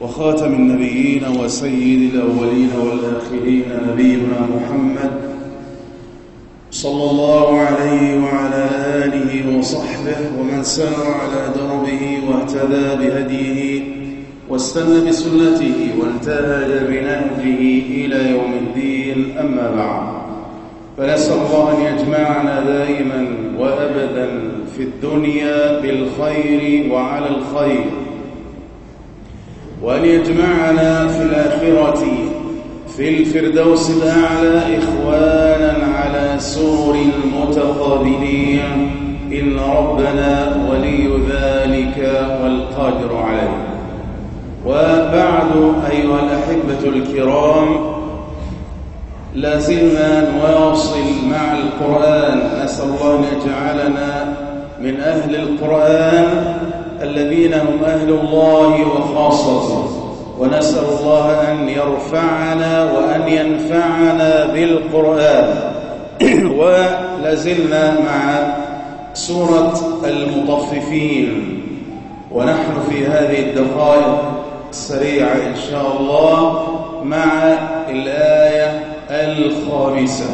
وخاتم النبيين وسيد الأولين والآخرين نبينا محمد صلى الله عليه وعلى آله وصحبه ومن سار على دربه واهتدى بهديه واستنى بسنته وانتهج بنهجه إلى يوم الدين. أما بعد فنسأل الله أن يجمعنا دائما وأبدا في الدنيا بالخير وعلى الخير. وأن يجمعنا في الآخرة في الفردوس الأعلى إخوانا على سور المتقابلين. إن ربنا ولي ذلك والقادر عليه. وبعد أيها الأحبة الكرام لازلنا نواصل مع القرآن. نسأل الله أن يجعلنا من أهل القرآن. الذين هم أهل الله وخاصته ونسأل الله أن يرفعنا وأن ينفعنا بالقرآن. ولازلنا مع سورة المطففين. ونحن في هذه الدقائق السريعة إن شاء الله مع الآية الخامسة.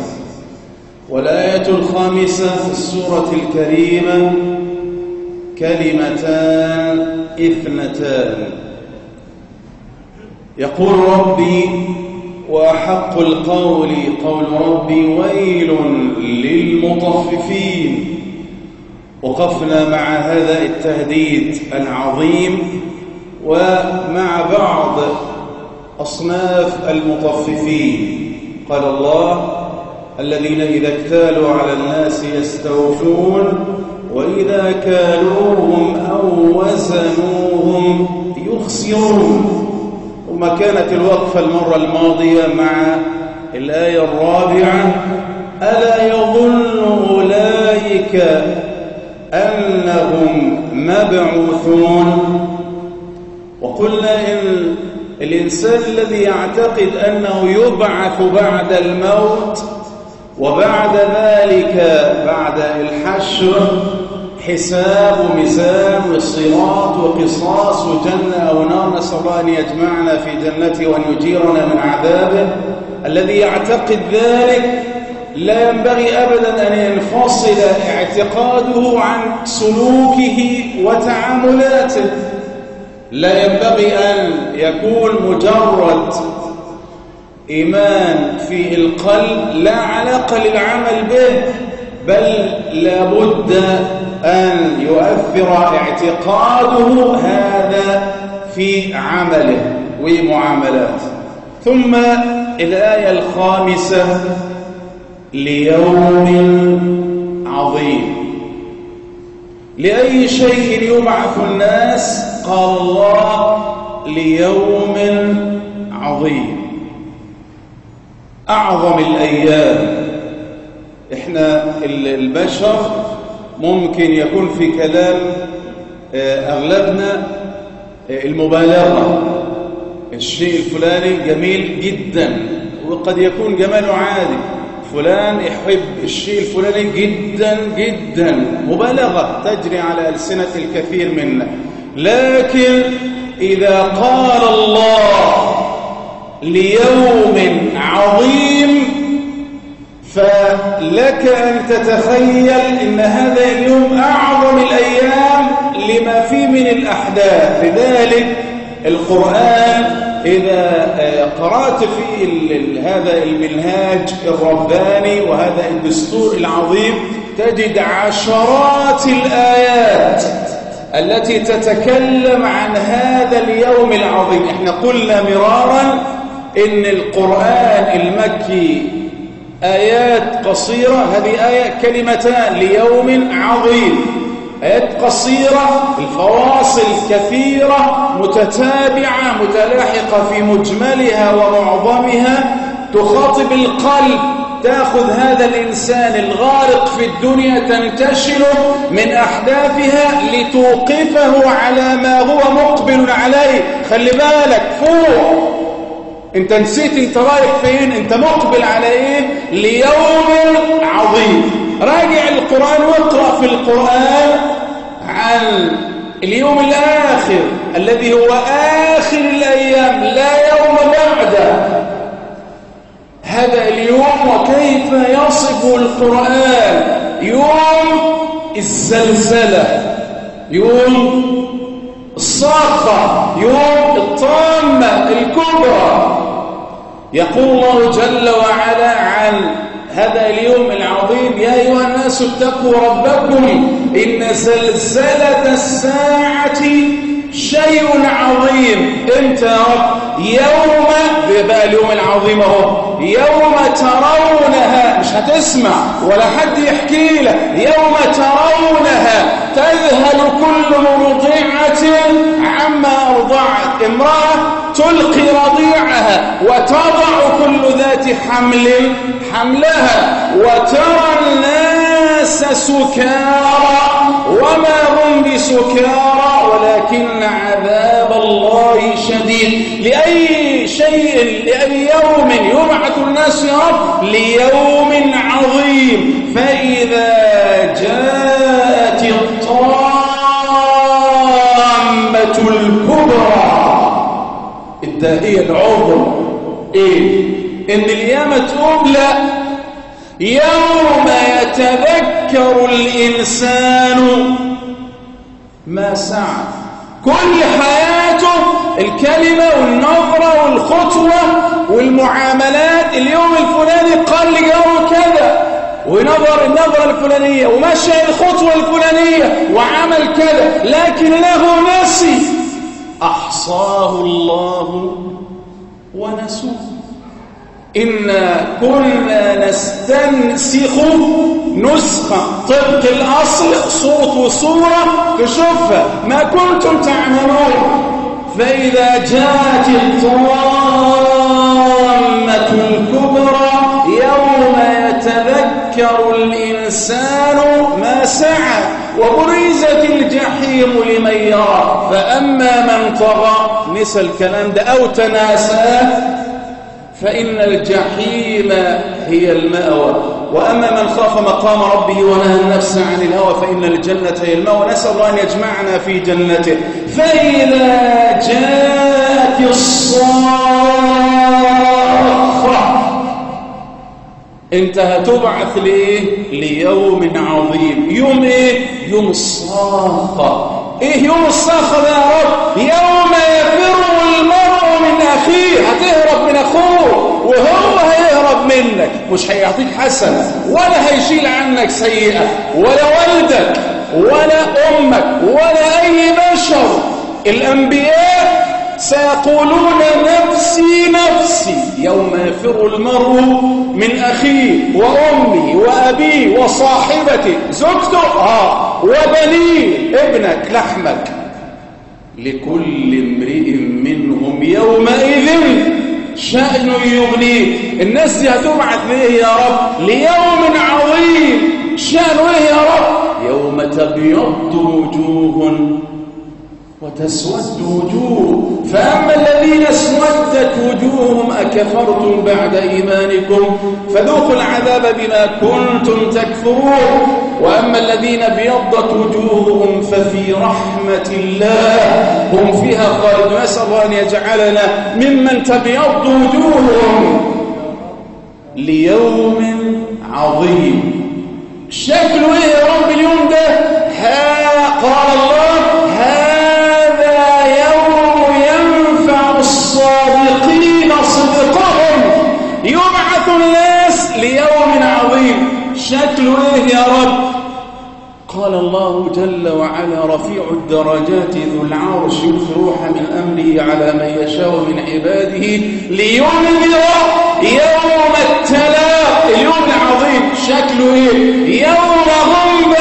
والآية الخامسة في السورة الكريمة كلمتان إثنتان. يقول ربي وأحق القول قول ربي ويل للمطففين. وقفنا مع هذا التهديد العظيم ومع بعض أصناف المطففين. قال الله الذين إذا اكتالوا على الناس يستوفون وإذا كالوهم أو وزنوهم يخسرون. ثم كانت الوقفة المرة الماضية مع الآية الرابعة ألا يظن أولئك أنهم مبعوثون؟ وقلنا إن الإنسان الذي يعتقد أنه يبعث بعد الموت وبعد ذلك بعد الحشر حساب وميزان وصراط وقصاص وجنة أو نار نسأل الله أن يجمعنا في جنته وأن يجيرنا من عذابه. الذي يعتقد ذلك لا ينبغي أبدا أن ينفصل اعتقاده عن سلوكه وتعاملاته. لا ينبغي أن يكون مجرد إيمان في القلب لا علاقة للعمل به. بل لابد أن يؤثر اعتقاده هذا في عمله ومعاملاته. ثم الآية الخامسة ليوم عظيم. لأي شيء يبعث الناس؟ قال الله ليوم عظيم. أعظم الأيام. إحنا البشر ممكن يكون في كلام أغلبنا المبالغة. الشيء الفلاني جميل جدا وقد يكون جماله عادي. فلان يحب الشيء الفلاني جدا جدا. مبالغة تجري على ألسنة الكثير منا. لكن إذا قال الله ليوم عظيم فلك أن تتخيل إن هذا اليوم أعظم الأيام لما فيه من الأحداث. لذلك القرآن إذا قرأت في هذا المنهاج الرباني وهذا الدستور العظيم تجد عشرات الآيات التي تتكلم عن هذا اليوم العظيم. إحنا قلنا مرارا إن القرآن المكي آيات قصيرة هذه آية كلمتان ليوم عظيم. آيات قصيرة الفواصل كثيرة متتابعة متلاحقة في مجملها ومعظمها. تخاطب القلب تأخذ هذا الإنسان الغارق في الدنيا تنتشله من أحداثها لتوقفه على ما هو مقبل عليه. خلي بالك فوق. انت نسيت انت رايح فين انت مقبل على إيه ليوم عظيم. راجع القرآن واقرأ في القرآن عن اليوم الآخر الذي هو آخر الأيام لا يوم بعده. هذا اليوم وكيف يصف القرآن؟ يوم الزلزلة يوم الصاقة يوم الطامة الكبرى. يقول الله جل وعلا عن هذا اليوم العظيم يا أيها الناس اتقوا ربكم إن زلزلة الساعة شيء عظيم. رب يوم بقى اليوم العظيم اهو يوم ترونها مش هتسمع ولا حد يحكي لك. يوم ترونها تذهل كل مرضعة عما أرضعت امرأة تلقي رضيعها وتضع كل ذات حمل حملها وترى الناس سكارى. وما هم بسكارى؟ ليوم عظيم فإذا جاءت الطامة الكبرى. الداهية العظم. إيه؟ إن القيامة تقوم؟ لا. يوم يتذكر الإنسان ما سعى. كل حياته الكلمة والنظرة والخطوة والمعاملات. اليوم الفلاني قال لي يوم كذا ونظر النظرة الفلانية ومشى الخطوة الفلانية وعمل كذا لكن له نسي أحصاه الله ونسوه. إنا كنا نستنسخ نسخة طبق الأصل صوت وصورة تشوفها. ما كنتم تعملون فإذا جاءت الطامة الكبرى يوم يتذكر الإنسان ما سعى وبرزت الجحيم لمن يرى. فأما من طغى نسى الكلام ده أو تناساه فإن الجحيم هي المأوى. وأما من خاف مقام ربه ونهى النفس عن الهوى فإن الجنة هي المأوى نسأل الله أن يجمعنا في جنته فإذا جاءت الصاخة انت هتبعث لإيه؟ ليوم عظيم يوم إيه؟ يوم الصاخة إيه يوم الصاخة يا رب؟ يوم من أخيه هتهرب من أخوه وهو هيهرب منك. مش هيعطيك حسنة ولا هيشيل عنك سيئة ولا والدك ولا أمك ولا أي بشر. الأنبياء سيقولون نفسي نفسي. يوم يفر المرء من أخيه وأمه وأبيه وصاحبته. زوجته؟ آه. وبنيه ابنك لحمك. لكل امرئ منهم يومئذ شأن يغنيه. الناس دي هتبعث ليه يا رب؟ ليوم عظيم. شأنه إيه يا رب؟ يوم تبيض وجوه وتسود وجوه. فأما الذين اسودت وجوههم أكفرتم بعد إيمانكم؟ فذوقوا العذاب بما كنتم تكفرون. وأما الذين بيضت وجوههم ففي رحمة الله هم فيها خالدون. نسأل الله أن يجعلنا ممن تبيض وجوههم ليوم عظيم. شكله إيه يا رب اليوم ده؟ ها قال الله هذا يوم ينفع الصادقين صدقهم. يبعث الناس ليوم عظيم. شكله إيه يا رب؟ الله جل وعلا رفيع الدرجات ذو العرش يلقي روح من أمره على من يشاء من عباده لينذر يوم التلاق اليوم العظيم. شكله إيه؟ يوم هم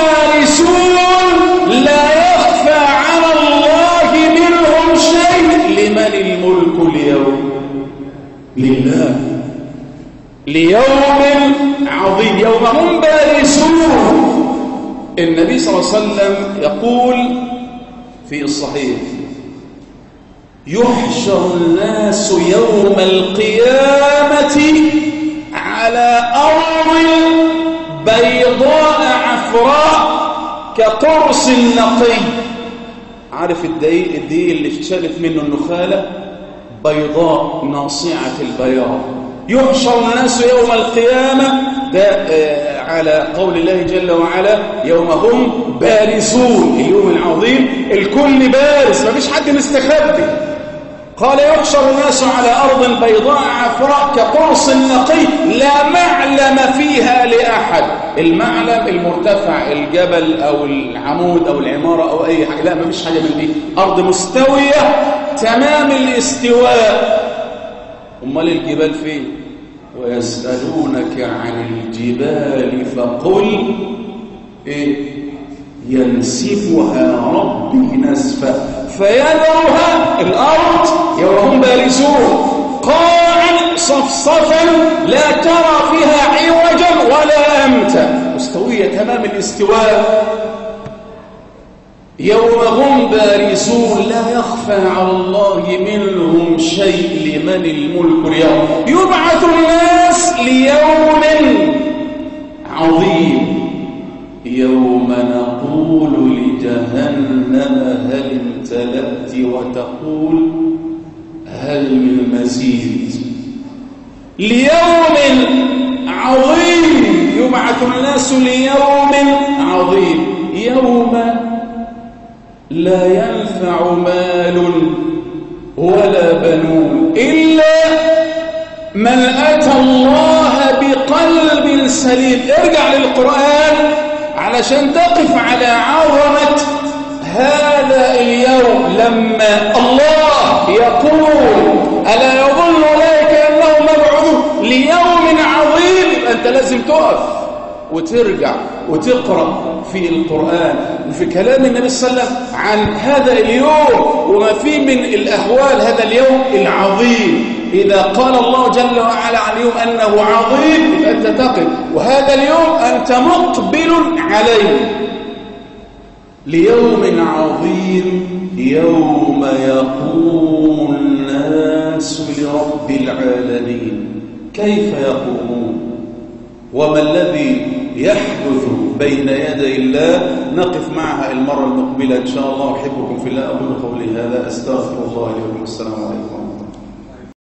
النبي صلى الله عليه وسلم يقول في الصحيح يحشر الناس يوم القيامة على أرض بيضاء عفراء كقرص النقي. عارف الدقيق الدقيق اللي اشتلت منه النخالة؟ بيضاء ناصعة البياض. يحشر الناس يوم القيامة ده آه، على قول الله جل وعلا يوم هم بارزون اليوم العظيم الكل بارز ما فيش حد مستخبي. قال يحشر الناس على أرض بيضاء عفراء كقرص نقي لا معلم فيها لأحد. المعلم المرتفع الجبل أو العمود أو العمارة أو أي حاجة لا ما فيش حاجة من دي. أرض مستوية تمام الاستواء. أمال الجبال فين؟ ويسألونك عن الجبال فقل إيه؟ ينسفها ربي نسفا. فيذرها الأرض يوم بارزون. قاعا صفصفا لا ترى فيها عوجا ولا أمتا. مستوية تمام الاستواء. يوم هم بارزون لا يخفى على الله منهم شيء لمن الملك اليوم. يبعث الناس ليوم عظيم. يوم نقول لجهنم هل امتلأت وتقول هل من مزيد ليوم عظيم. يبعث الناس ليوم لا ينفع مال ولا بنون إلا من أتى الله بقلب سليم. ارجع للقرآن علشان تقف على عظمة هذا اليوم لما الله يقول ألا يظن أولئك أنهم مبعوثون؟ ليوم عظيم. أنت لازم تقف. وترجع وتقرأ في القرآن وفي كلام النبي صلى الله عليه وسلم عن هذا اليوم وما فيه من الأهوال هذا اليوم العظيم. إذا قال الله جل وعلا عن اليوم أنه عظيم فأنت تقف. وهذا اليوم أنت مقبل عليه. ليوم عظيم يوم يقوم الناس لرب العالمين كيف يقومون؟ وما الذي يحدث بين يدي الله. نقف معها المرة المقبلة إن شاء الله. أحبكم في الله. أقول قولي هذا. أستغفر الله لكم السلام عليكم.